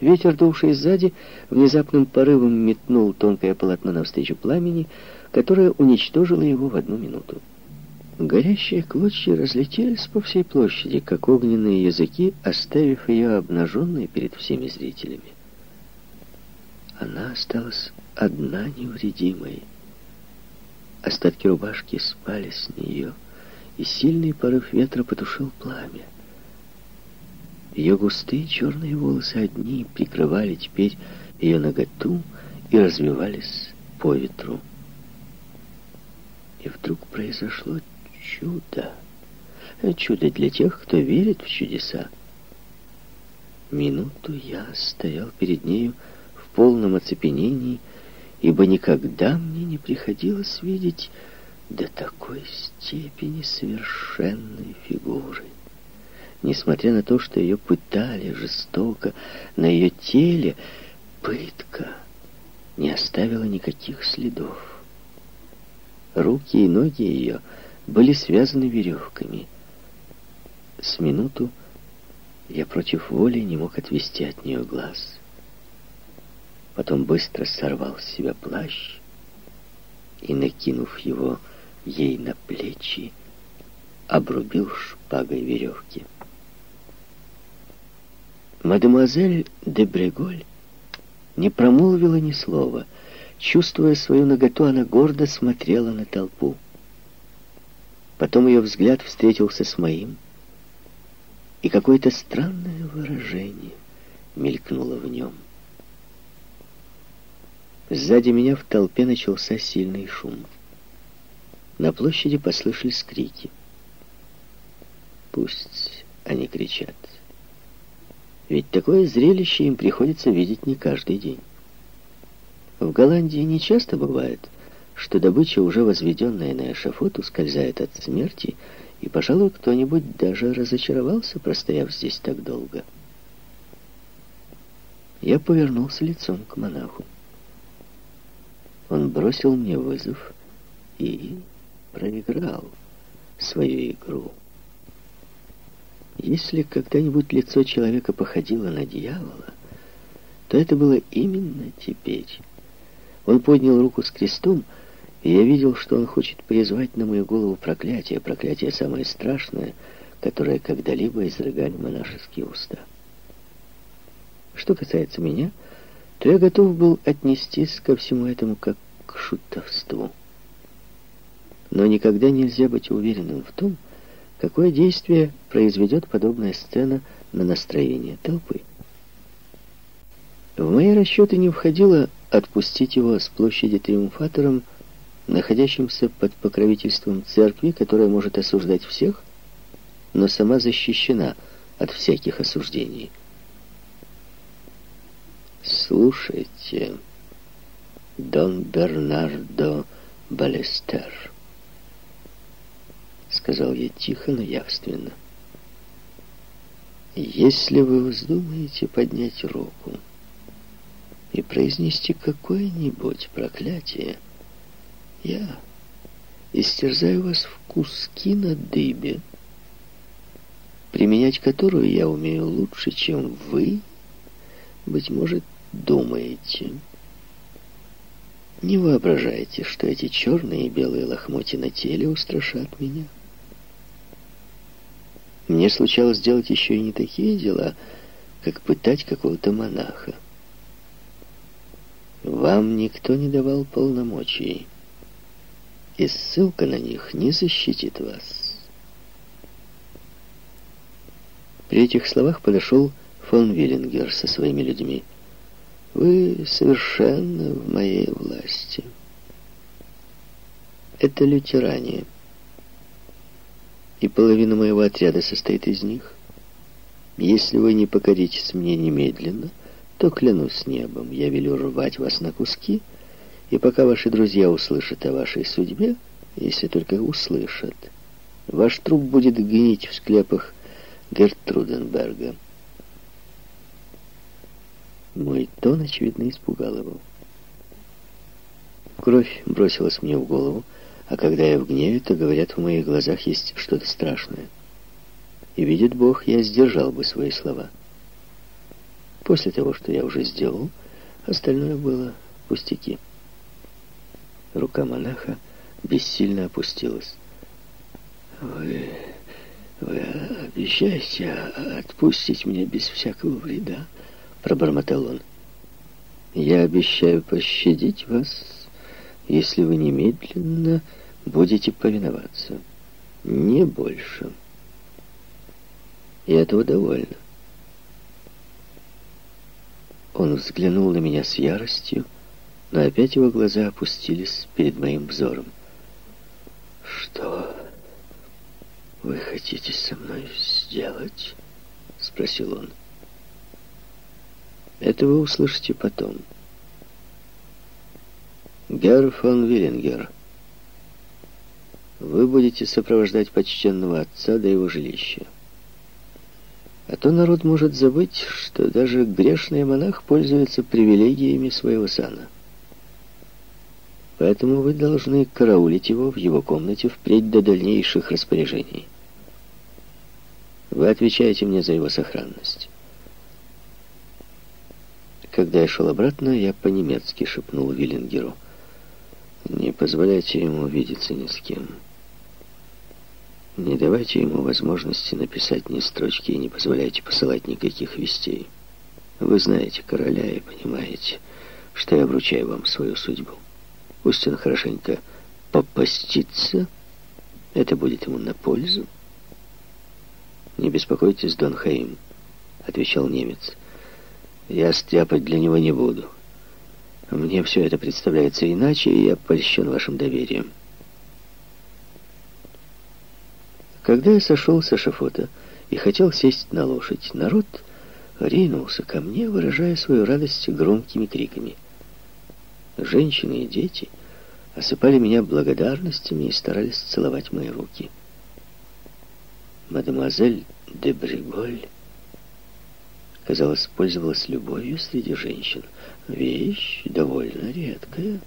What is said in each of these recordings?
Ветер, дувший сзади, внезапным порывом метнул тонкое полотно навстречу пламени, которое уничтожило его в одну минуту. Горящие клочья разлетелись по всей площади, как огненные языки, оставив ее обнаженной перед всеми зрителями. Она осталась одна невредимой. Остатки рубашки спали с нее, и сильный порыв ветра потушил пламя. Ее густые черные волосы одни прикрывали теперь ее наготу и развивались по ветру. И вдруг произошло чудо. Чудо для тех, кто верит в чудеса. Минуту я стоял перед нею в полном оцепенении, ибо никогда мне не приходилось видеть до такой степени совершенной фигуры. Несмотря на то, что ее пытали жестоко, на ее теле пытка не оставила никаких следов. Руки и ноги ее были связаны веревками. С минуту я против воли не мог отвести от нее глаз. Потом быстро сорвал с себя плащ и, накинув его ей на плечи, обрубил шпагой веревки. Мадемуазель де Бреголь не промолвила ни слова. Чувствуя свою наготу, она гордо смотрела на толпу. Потом ее взгляд встретился с моим, и какое-то странное выражение мелькнуло в нем. Сзади меня в толпе начался сильный шум. На площади послышались крики. Пусть они кричат. Ведь такое зрелище им приходится видеть не каждый день. В Голландии не часто бывает, что добыча, уже возведенная на эшафот, ускользает от смерти, и, пожалуй, кто-нибудь даже разочаровался, простояв здесь так долго. Я повернулся лицом к монаху. Он бросил мне вызов и проиграл свою игру. Если когда-нибудь лицо человека походило на дьявола, то это было именно теперь. Он поднял руку с крестом, и я видел, что он хочет призвать на мою голову проклятие, проклятие самое страшное, которое когда-либо изрыгали монашеские уста. Что касается меня, то я готов был отнестись ко всему этому как к шутовству. Но никогда нельзя быть уверенным в том, какое действие произведет подобная сцена на настроение толпы. В мои расчеты не входило отпустить его с площади Триумфатором, находящимся под покровительством церкви, которая может осуждать всех, но сама защищена от всяких осуждений. Слушайте, Дон Бернардо Балестер сказал я тихо, но явственно. Если вы вздумаете поднять руку и произнести какое-нибудь проклятие, я истерзаю вас в куски на дыбе, применять которую я умею лучше, чем вы, быть может, думаете. Не воображайте, что эти черные и белые лохмотья на теле устрашат меня. Мне случалось делать еще и не такие дела, как пытать какого-то монаха. Вам никто не давал полномочий, и ссылка на них не защитит вас. При этих словах подошел фон Виллингер со своими людьми. Вы совершенно в моей власти. Это лютеране и половина моего отряда состоит из них. Если вы не покоритесь мне немедленно, то, клянусь небом, я велю рвать вас на куски, и пока ваши друзья услышат о вашей судьбе, если только услышат, ваш труп будет гнить в склепах Гертруденберга. Мой тон, очевидно, испугал его. Кровь бросилась мне в голову, а когда я в гневе, то, говорят, в моих глазах есть что-то страшное. И видит Бог, я сдержал бы свои слова. После того, что я уже сделал, остальное было пустяки. Рука монаха бессильно опустилась. «Вы... вы обещаете отпустить меня без всякого вреда?» — пробормотал он. «Я обещаю пощадить вас, если вы немедленно будете повиноваться. Не больше. И этого довольно». Он взглянул на меня с яростью, но опять его глаза опустились перед моим взором. «Что вы хотите со мной сделать?» — спросил он. «Это вы услышите потом». «Герр фон Виллингер, вы будете сопровождать почтенного отца до его жилища. А то народ может забыть, что даже грешный монах пользуется привилегиями своего сана. Поэтому вы должны караулить его в его комнате впредь до дальнейших распоряжений. Вы отвечаете мне за его сохранность. Когда я шел обратно, я по-немецки шепнул Виллингеру. Не позволяйте ему видеться ни с кем. Не давайте ему возможности написать ни строчки и не позволяйте посылать никаких вестей. Вы знаете короля и понимаете, что я вручаю вам свою судьбу. Пусть он хорошенько попастится, это будет ему на пользу. «Не беспокойтесь, Дон Хаим», — отвечал немец. «Я стряпать для него не буду. Мне все это представляется иначе, и я польщен вашим доверием». Когда я сошел с эшафота и хотел сесть на лошадь, народ ринулся ко мне, выражая свою радость громкими криками. Женщины и дети осыпали меня благодарностями и старались целовать мои руки. Мадемуазель де Бриголь, казалось, пользовалась любовью среди женщин. Вещь довольно редкая.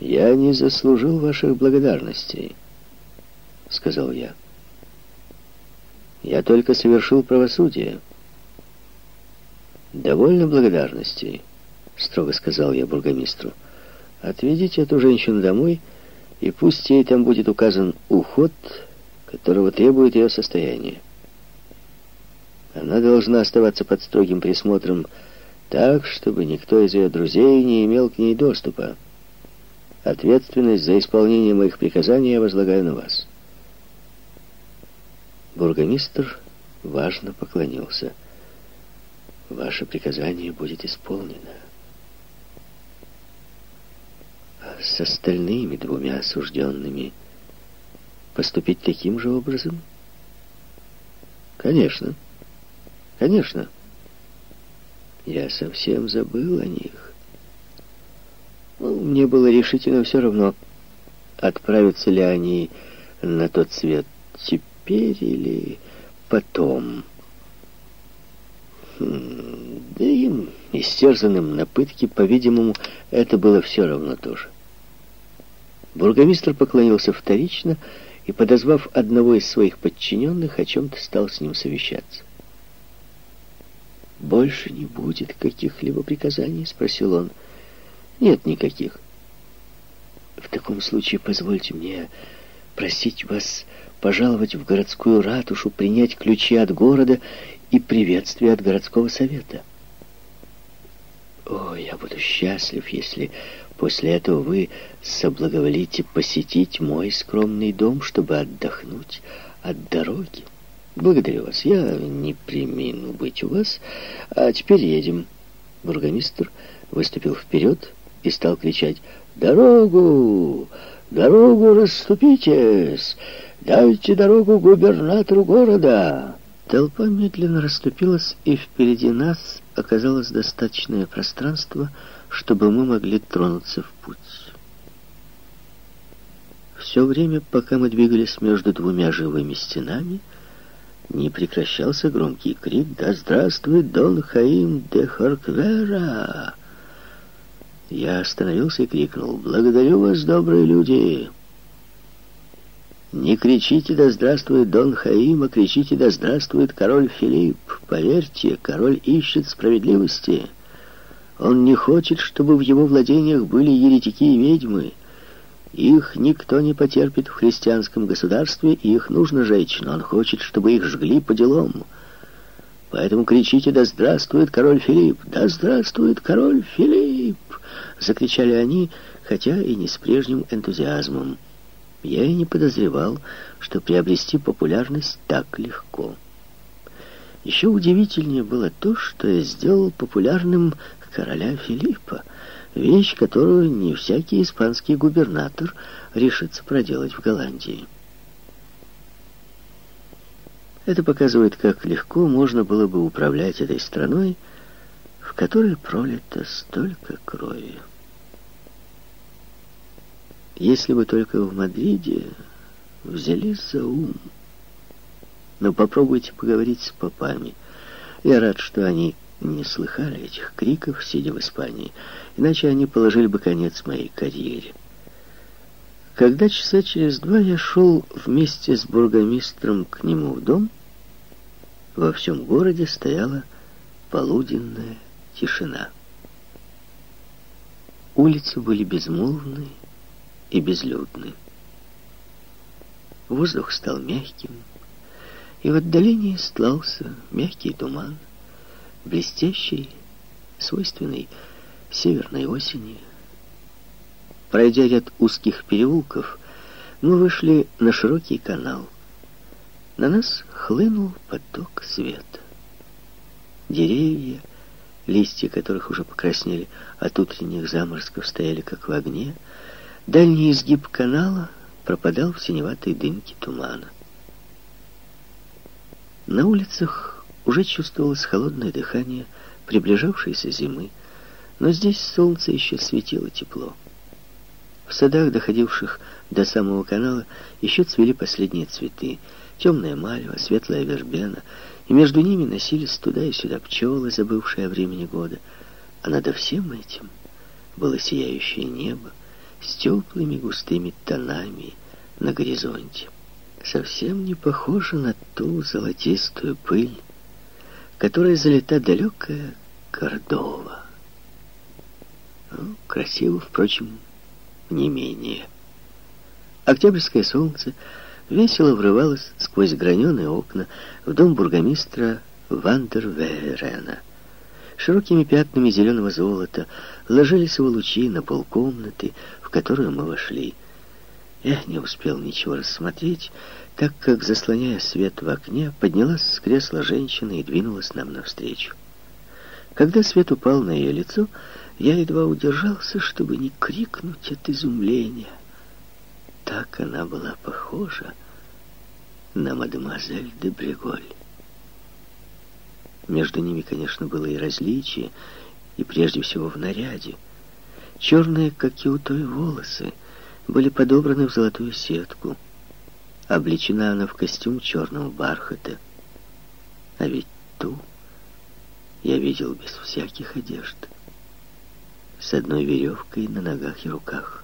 «Я не заслужил ваших благодарностей», — сказал я. «Я только совершил правосудие». «Довольно благодарностей», — строго сказал я бургомистру. «Отведите эту женщину домой, и пусть ей там будет указан уход, которого требует ее состояние. Она должна оставаться под строгим присмотром так, чтобы никто из ее друзей не имел к ней доступа. Ответственность за исполнение моих приказаний я возлагаю на вас». Бургомистр важно поклонился. «Ваше приказание будет исполнено». А с остальными двумя осужденными поступить таким же образом? Конечно, конечно. Я совсем забыл о них. Ну, мне было решительно все равно, отправятся ли они на тот свет теперь или потом. Хм, да им, истерзанным на пытки, по-видимому, это было все равно тоже. Бургомистр поклонился вторично и, подозвав одного из своих подчиненных, о чем-то стал с ним совещаться. «Больше не будет каких-либо приказаний?» — спросил он. «Нет никаких». «В таком случае позвольте мне просить вас пожаловать в городскую ратушу, принять ключи от города и приветствие от городского совета. О, я буду счастлив, если после этого вы соблаговолите посетить мой скромный дом, чтобы отдохнуть от дороги. Благодарю вас. Я не примину быть у вас. А теперь едем. Бургомистр выступил вперед и стал кричать «Дорогу! Дорогу расступитесь! Дайте дорогу губернатору города!» Толпа медленно расступилась, и впереди нас оказалось достаточное пространство, чтобы мы могли тронуться в путь. Все время, пока мы двигались между двумя живыми стенами, не прекращался громкий крик «Да здравствует Дон Хаим де Хорквера!» Я остановился и крикнул «Благодарю вас, добрые люди!» Не кричите «Да здравствует Дон Хаим», а кричите «Да здравствует король Филипп». Поверьте, король ищет справедливости. Он не хочет, чтобы в его владениях были еретики и ведьмы. Их никто не потерпит в христианском государстве, и их нужно жечь, но он хочет, чтобы их жгли по делам. Поэтому кричите «Да здравствует король Филипп! Да здравствует король Филипп!» Закричали они, хотя и не с прежним энтузиазмом. Я и не подозревал, что приобрести популярность так легко. Еще удивительнее было то, что я сделал популярным короля Филиппа, вещь, которую не всякий испанский губернатор решится проделать в Голландии. Это показывает, как легко можно было бы управлять этой страной, в которой пролито столько крови. Если бы только в Мадриде взялись за ум. Но попробуйте поговорить с попами. Я рад, что они не слыхали этих криков, сидя в Испании, иначе они положили бы конец моей карьере. Когда часа через два я шел вместе с бургомистром к нему в дом, во всем городе стояла полуденная тишина. Улицы были безмолвные, и безлюдны. Воздух стал мягким, и в отдалении стлался мягкий туман, блестящий, свойственный северной осени. Пройдя ряд узких переулков, мы вышли на широкий канал. На нас хлынул поток света. Деревья, листья которых уже покраснели от утренних заморозков, стояли как в огне, Дальний изгиб канала пропадал в синеватой дымке тумана. На улицах уже чувствовалось холодное дыхание приближавшейся зимы, но здесь солнце еще светило тепло. В садах, доходивших до самого канала, еще цвели последние цветы. Темная мальва, светлая вербена, и между ними носились туда и сюда пчелы, забывшие о времени года. А над всем этим было сияющее небо, с теплыми густыми тонами на горизонте. Совсем не похоже на ту золотистую пыль, которой залита далекая Кордова. Ну, красиво, впрочем, не менее. Октябрьское солнце весело врывалось сквозь граненые окна в дом бургомистра Вандервейрена. Широкими пятнами зеленого золота ложились его лучи на полкомнаты, в которую мы вошли. Я не успел ничего рассмотреть, так как, заслоняя свет в окне, поднялась с кресла женщина и двинулась нам навстречу. Когда свет упал на ее лицо, я едва удержался, чтобы не крикнуть от изумления. Так она была похожа на мадемуазель де Бреголь. Между ними, конечно, было и различие, и прежде всего в наряде. Черные, как и у той, волосы были подобраны в золотую сетку. Облечена она в костюм черного бархата. А ведь ту я видел без всяких одежд. С одной веревкой на ногах и руках.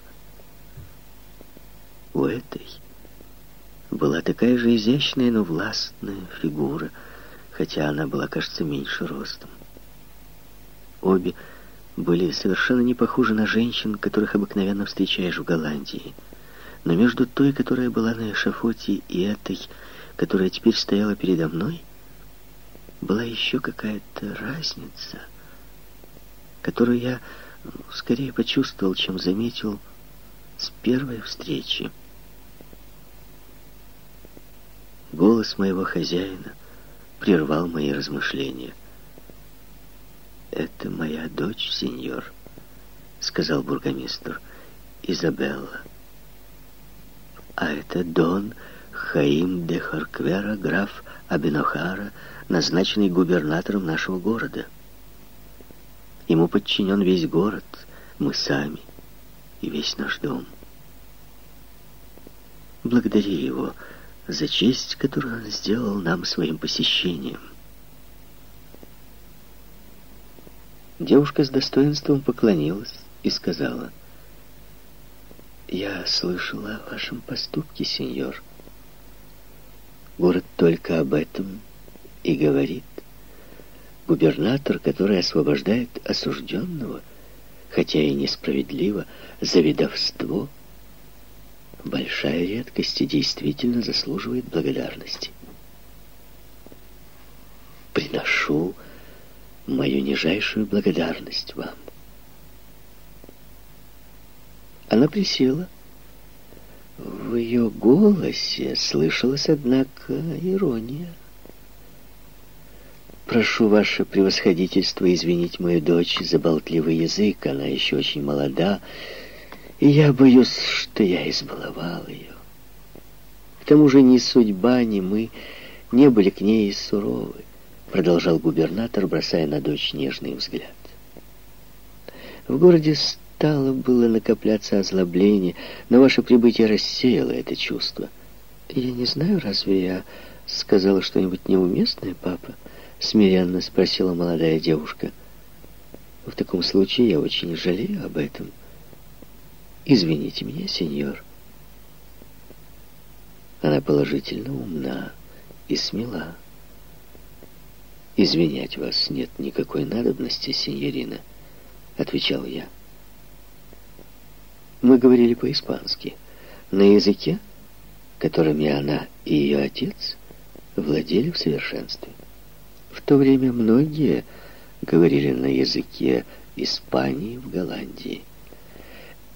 У этой была такая же изящная, но властная фигура, хотя она была, кажется, меньше ростом. Обе были совершенно не похожи на женщин, которых обыкновенно встречаешь в Голландии. Но между той, которая была на эшафоте, и этой, которая теперь стояла передо мной, была еще какая-то разница, которую я скорее почувствовал, чем заметил с первой встречи. Голос моего хозяина прервал мои размышления — «Это моя дочь, сеньор», — сказал бургомистр, — «Изабелла». «А это Дон Хаим де Хорквера, граф Абинохара, назначенный губернатором нашего города. Ему подчинен весь город, мы сами и весь наш дом. Благодари его за честь, которую он сделал нам своим посещением». Девушка с достоинством поклонилась и сказала, «Я слышала о вашем поступке, сеньор». Город только об этом и говорит. Губернатор, который освобождает осужденного, хотя и несправедливо, за ведовство, большая редкость и действительно заслуживает благодарности. Приношу мою нижайшую благодарность вам. Она присела. В ее голосе слышалась, однако, ирония. «Прошу ваше превосходительство извинить мою дочь за болтливый язык. Она еще очень молода, и я боюсь, что я избаловал ее. К тому же ни судьба, ни мы не были к ней суровы», продолжал губернатор, бросая на дочь нежный взгляд. В городе стало было накопляться озлобление, но ваше прибытие рассеяло это чувство. Я не знаю, разве я сказала что-нибудь неуместное, папа? Смиренно спросила молодая девушка. В таком случае я очень жалею об этом. Извините меня, сеньор. Она положительно умна и смела. «Извинять вас нет никакой надобности, сеньорина», — отвечал я. Мы говорили по-испански, на языке, которыми она и ее отец владели в совершенстве. В то время многие говорили на языке Испании в Голландии.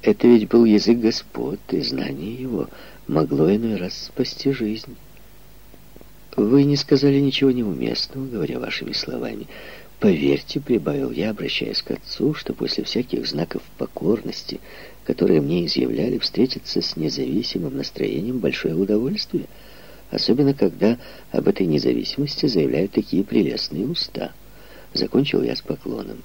Это ведь был язык господ, и знание его могло иной раз спасти жизнь. Вы не сказали ничего неуместного, говоря вашими словами. Поверьте, прибавил я, обращаясь к отцу, что после всяких знаков покорности, которые мне изъявляли, встретиться с независимым настроением большое удовольствие, особенно когда об этой независимости заявляют такие прелестные уста. Закончил я с поклоном.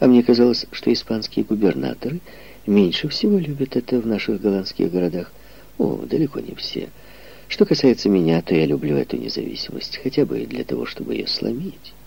А мне казалось, что испанские губернаторы меньше всего любят это в наших голландских городах. О, далеко не все. Что касается меня, то я люблю эту независимость, хотя бы для того, чтобы ее сломить.